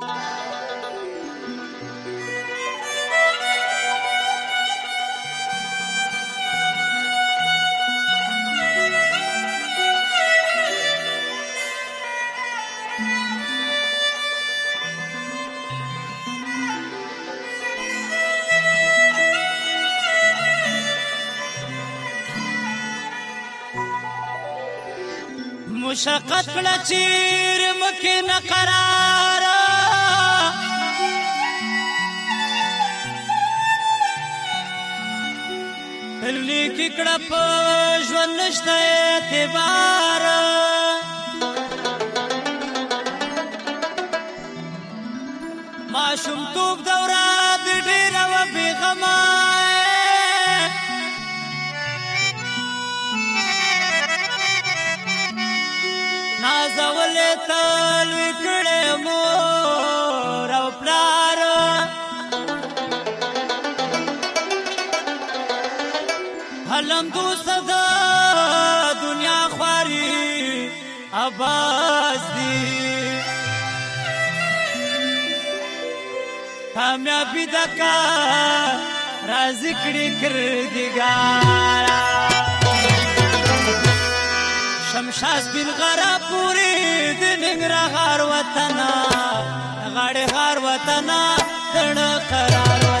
مشقت کړه چیر مکه نه قرار لیک کړه په ژوند نشته اعتبار ما شوم توپ دوره د ډیر و بیغمه نازولې تل وکړې مور او پلار لندو صدا دنیا خواري عباس دي کامیابی دکا رازی کڑی کردگارا شمشاز بین غرا پوری دنگ را غار وطنا غاڑ غار وطنا دن قرار وطنا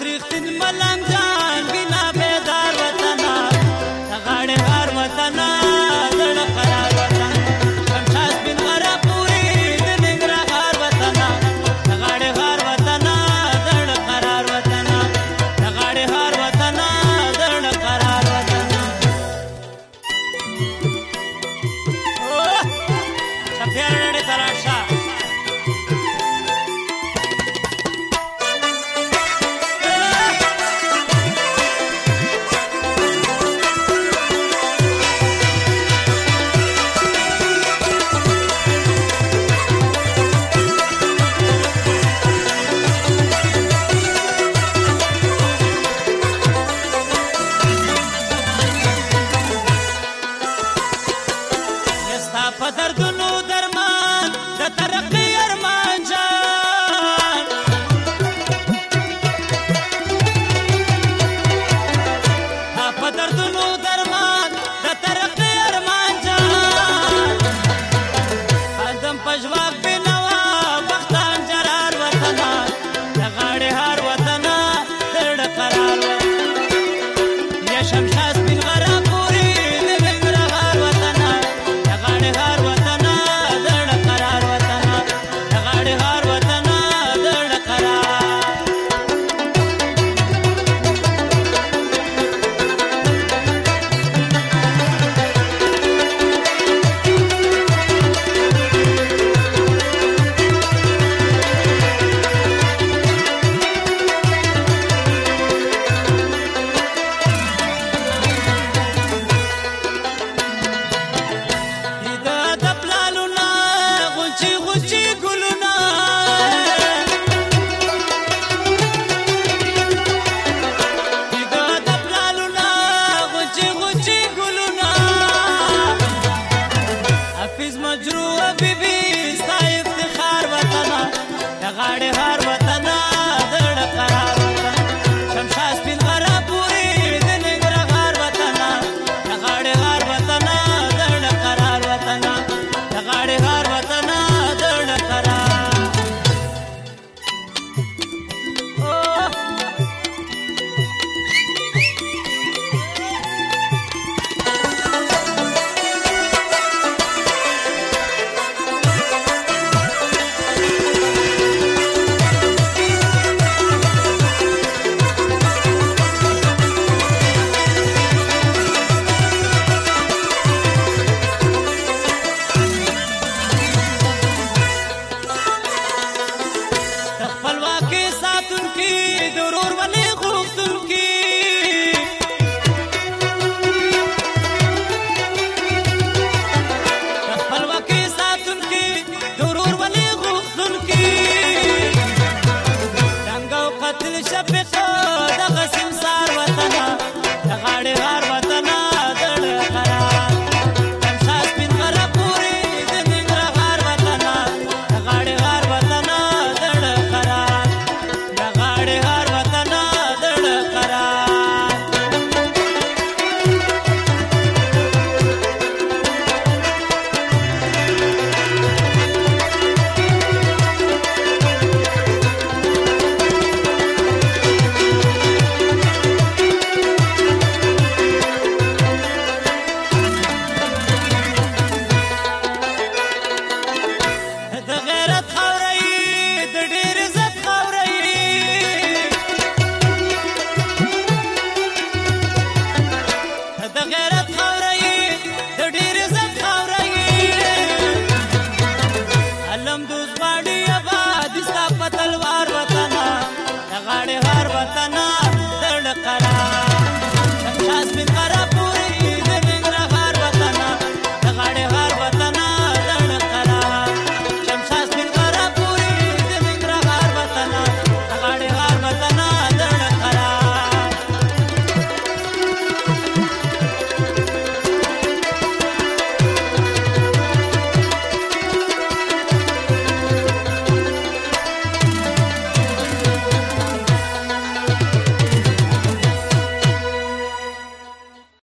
تریختن ملنګ